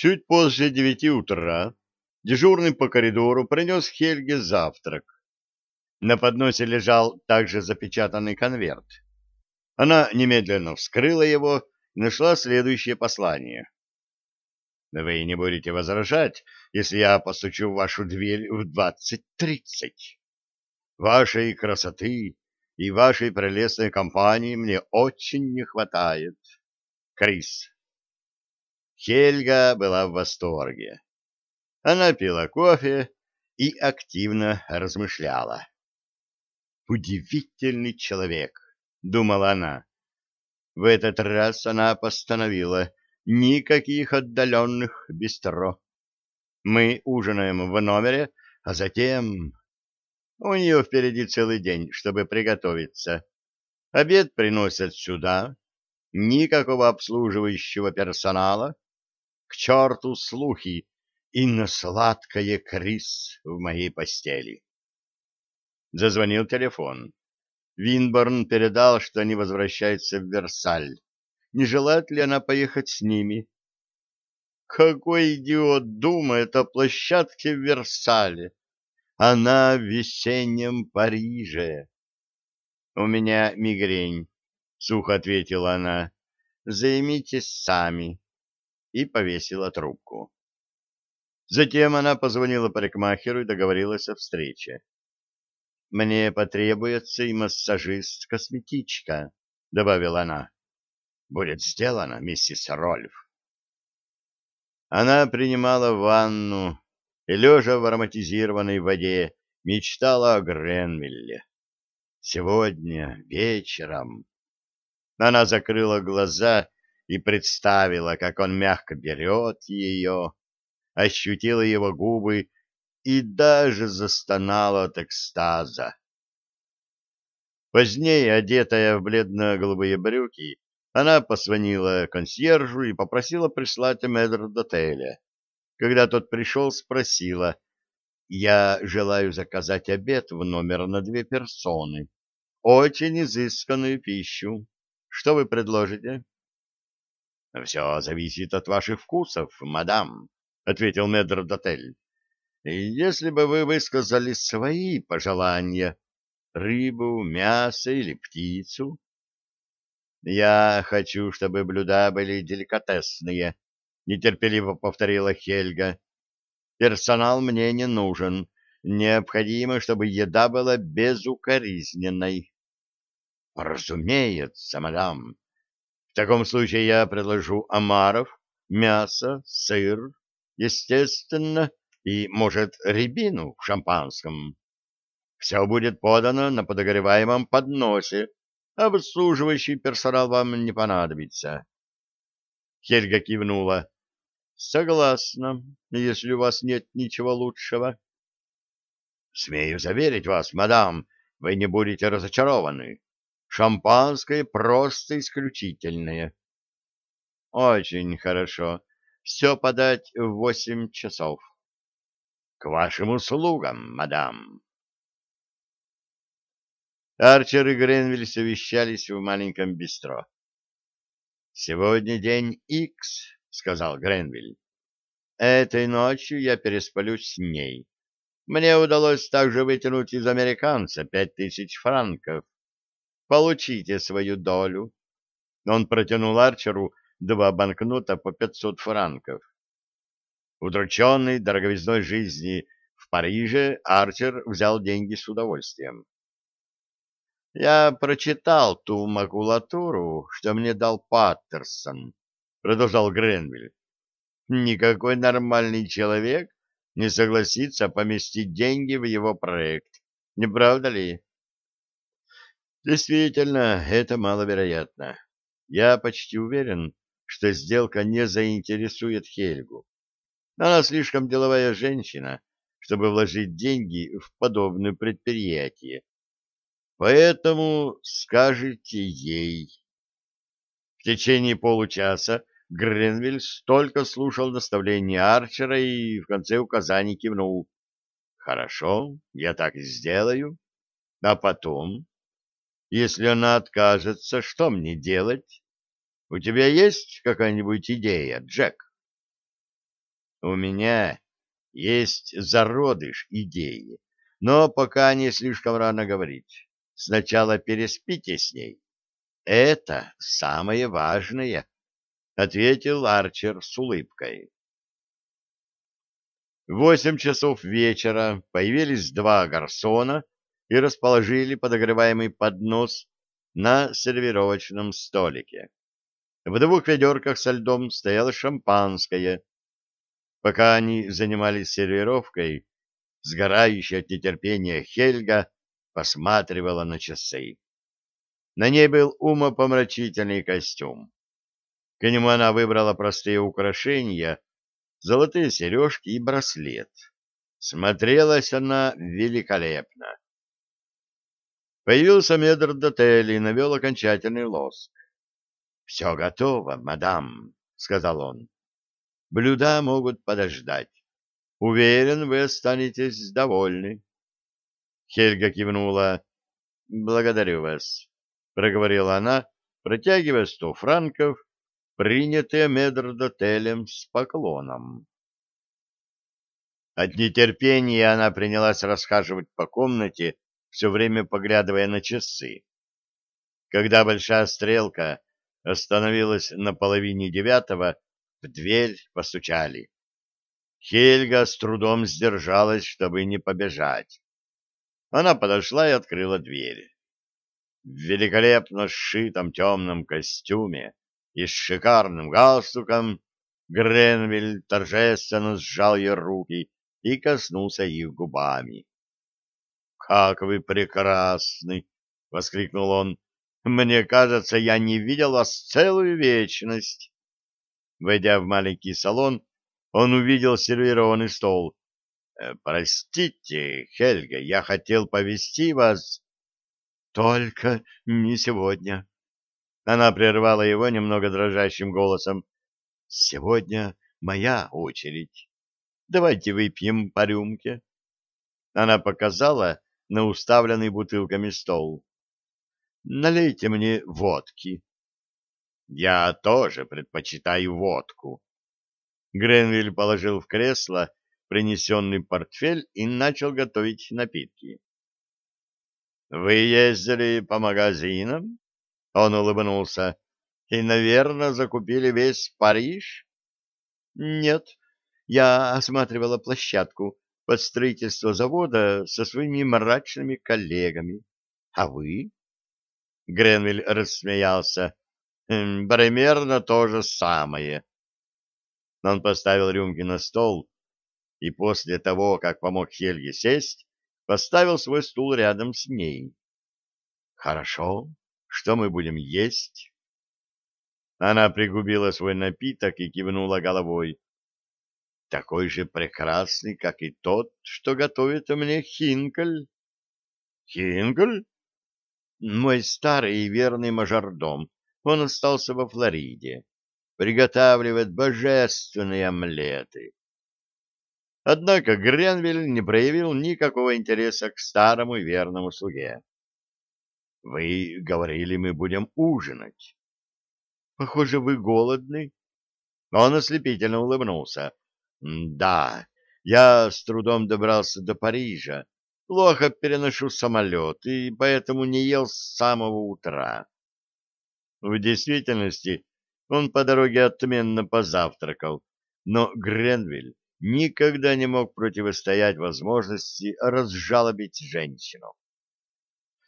Чуть позже девяти утра дежурный по коридору принес Хельге завтрак. На подносе лежал также запечатанный конверт. Она немедленно вскрыла его и нашла следующее послание. «Вы не будете возражать, если я постучу в вашу дверь в двадцать-тридцать. Вашей красоты и вашей прелестной компании мне очень не хватает. Крис». Хельга была в восторге. Она пила кофе и активно размышляла. «Удивительный человек», — думала она. В этот раз она постановила никаких отдаленных бистро. Мы ужинаем в номере, а затем... У нее впереди целый день, чтобы приготовиться. Обед приносят сюда, никакого обслуживающего персонала, к черту слухи, и на сладкое крыс в моей постели. Зазвонил телефон. Винборн передал, что они возвращаются в Версаль. Не желает ли она поехать с ними? Какой идиот думает о площадке в Версале? Она в весеннем Париже. У меня мигрень, — сухо ответила она. Займитесь сами и повесила трубку. Затем она позвонила парикмахеру и договорилась о встрече. «Мне потребуется и массажист-косметичка», — добавила она. «Будет сделано, миссис Рольф». Она принимала ванну и, лежа в ароматизированной воде, мечтала о Гренвилле. Сегодня вечером. Она закрыла глаза и представила, как он мягко берет ее, ощутила его губы и даже застонала от экстаза. Позднее, одетая в бледно-голубые брюки, она позвонила консьержу и попросила прислать Медрдотеля. Когда тот пришел, спросила, «Я желаю заказать обед в номер на две персоны, очень изысканную пищу. Что вы предложите?» — Все зависит от ваших вкусов, мадам, — ответил Медродотель. — Если бы вы высказали свои пожелания, рыбу, мясо или птицу... — Я хочу, чтобы блюда были деликатесные, — нетерпеливо повторила Хельга. — Персонал мне не нужен. Необходимо, чтобы еда была безукоризненной. — Разумеется, мадам, таком случае я предложу омаров, мясо, сыр, естественно, и, может, рябину в шампанском. Все будет подано на подогреваемом подносе. А обслуживающий персонал вам не понадобится. Хельга кивнула. Согласна, если у вас нет ничего лучшего. Смею заверить вас, мадам, вы не будете разочарованы. Шампанское просто исключительное. Очень хорошо. Все подать в восемь часов. К вашим услугам, мадам. Арчер и Гренвиль совещались в маленьком бистро. «Сегодня день Икс», — сказал Гренвиль. «Этой ночью я пересплю с ней. Мне удалось также вытянуть из американца пять тысяч франков. Получите свою долю. Он протянул Арчеру два банкнота по 500 франков. Удрученный дороговизной жизни в Париже, Арчер взял деньги с удовольствием. «Я прочитал ту макулатуру, что мне дал Паттерсон», — продолжал Гренвиль. «Никакой нормальный человек не согласится поместить деньги в его проект. Не правда ли?» Действительно, это маловероятно. Я почти уверен, что сделка не заинтересует Хельгу. Она слишком деловая женщина, чтобы вложить деньги в подобное предприятие. Поэтому скажите ей. В течение получаса Гренвиль столько слушал наставления Арчера и в конце указаний кивнул. «Хорошо, я так и сделаю. А потом если она откажется, что мне делать? У тебя есть какая-нибудь идея, Джек? У меня есть зародыш идеи, но пока не слишком рано говорить. Сначала переспите с ней. Это самое важное, — ответил Арчер с улыбкой. В восемь часов вечера появились два гарсона — и расположили подогреваемый поднос на сервировочном столике. В двух ведерках со льдом стояло шампанское. Пока они занимались сервировкой, сгорающая от нетерпения Хельга посматривала на часы. На ней был умопомрачительный костюм. К нему она выбрала простые украшения, золотые сережки и браслет. Смотрелась она великолепно. Появился медр Дотель и навел окончательный лоск. — Все готово, мадам, — сказал он. — Блюда могут подождать. Уверен, вы останетесь довольны. Хельга кивнула. — Благодарю вас, — проговорила она, протягивая сто франков, принятые медрдотелем с поклоном. От нетерпения она принялась расхаживать по комнате, все время поглядывая на часы. Когда большая стрелка остановилась на половине девятого, в дверь постучали. Хельга с трудом сдержалась, чтобы не побежать. Она подошла и открыла дверь. В великолепно сшитом темном костюме и с шикарным галстуком Гренвиль торжественно сжал ее руки и коснулся их губами. А, как вы прекрасны! — воскликнул он. — Мне кажется, я не видел вас целую вечность. Войдя в маленький салон, он увидел сервированный стол. Э, — Простите, Хельга, я хотел повести вас... — Только не сегодня. Она прервала его немного дрожащим голосом. — Сегодня моя очередь. Давайте выпьем по рюмке. Она показала на уставленный бутылками стол. «Налейте мне водки». «Я тоже предпочитаю водку». Гренвиль положил в кресло принесенный портфель и начал готовить напитки. «Вы ездили по магазинам?» — он улыбнулся. «И, наверное, закупили весь Париж?» «Нет, я осматривала площадку, под строительство завода со своими мрачными коллегами. А вы? Гренвиль рассмеялся. Примерно то же самое. Он поставил рюмки на стол и после того, как помог Хельге сесть, поставил свой стул рядом с ней. Хорошо, что мы будем есть? Она пригубила свой напиток и кивнула головой такой же прекрасный, как и тот, что готовит мне Хинкель. Хинкель? Мой старый и верный мажордом. Он остался во Флориде. Приготавливает божественные омлеты. Однако Гренвиль не проявил никакого интереса к старому и верному слуге. Вы говорили, мы будем ужинать. Похоже, вы голодны. Он ослепительно улыбнулся. Да, я с трудом добрался до Парижа. Плохо переношу самолет, и поэтому не ел с самого утра. В действительности он по дороге отменно позавтракал, но Гренвиль никогда не мог противостоять возможности разжалобить женщину.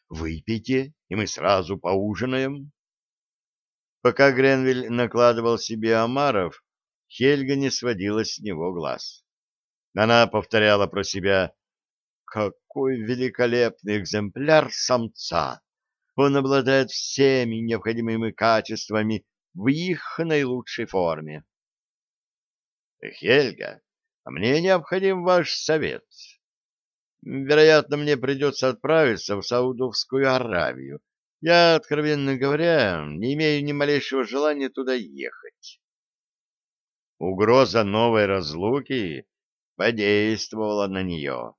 «Выпейте, и мы сразу поужинаем». Пока Гренвиль накладывал себе омаров, Хельга не сводила с него глаз. Она повторяла про себя «Какой великолепный экземпляр самца! Он обладает всеми необходимыми качествами в их наилучшей форме». «Хельга, мне необходим ваш совет. Вероятно, мне придется отправиться в Саудовскую Аравию. Я, откровенно говоря, не имею ни малейшего желания туда ехать. Угроза новой разлуки подействовала на нее.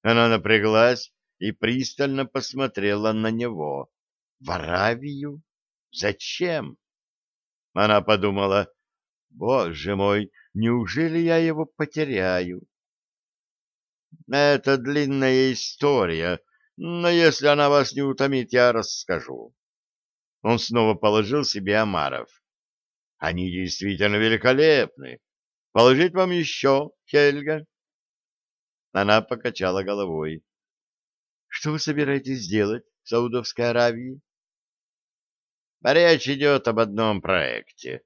Она напряглась и пристально посмотрела на него. В Аравию? Зачем? Она подумала, боже мой, неужели я его потеряю? Это длинная история, но если она вас не утомит, я расскажу. Он снова положил себе Амаров. Они действительно великолепны. Положить вам еще, Хельга?» Она покачала головой. «Что вы собираетесь сделать в Саудовской Аравии?» «Речь идет об одном проекте.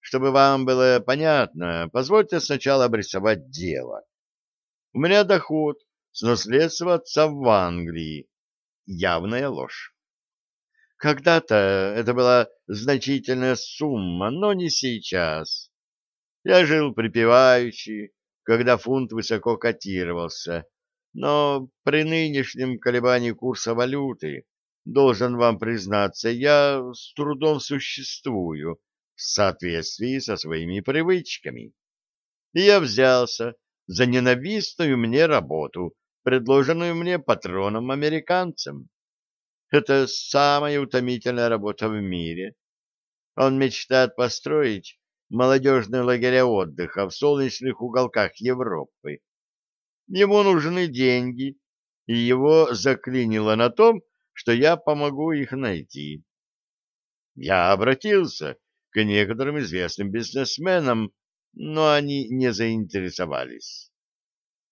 Чтобы вам было понятно, позвольте сначала обрисовать дело. У меня доход с наследства отца в Англии. Явная ложь. Когда-то это была значительная сумма, но не сейчас. Я жил припеваючи, когда фунт высоко котировался, но при нынешнем колебании курса валюты, должен вам признаться, я с трудом существую в соответствии со своими привычками. И я взялся за ненавистную мне работу, предложенную мне патроном-американцем. Это самая утомительная работа в мире. Он мечтает построить молодежные лагеря отдыха в солнечных уголках Европы. Ему нужны деньги, и его заклинило на том, что я помогу их найти. Я обратился к некоторым известным бизнесменам, но они не заинтересовались.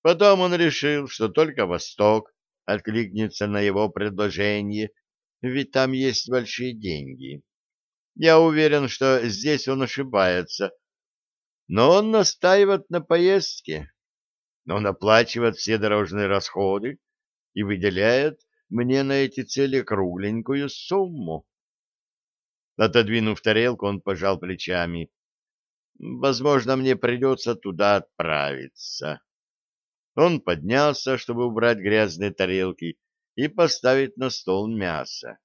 Потом он решил, что только Восток откликнется на его предложение, ведь там есть большие деньги. Я уверен, что здесь он ошибается, но он настаивает на поездке. Он оплачивает все дорожные расходы и выделяет мне на эти цели кругленькую сумму. Отодвинув тарелку, он пожал плечами. Возможно, мне придется туда отправиться. Он поднялся, чтобы убрать грязные тарелки и поставить на стол мясо.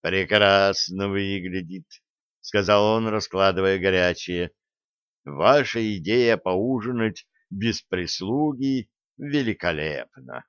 «Прекрасно выглядит», — сказал он, раскладывая горячее. «Ваша идея поужинать без прислуги великолепна».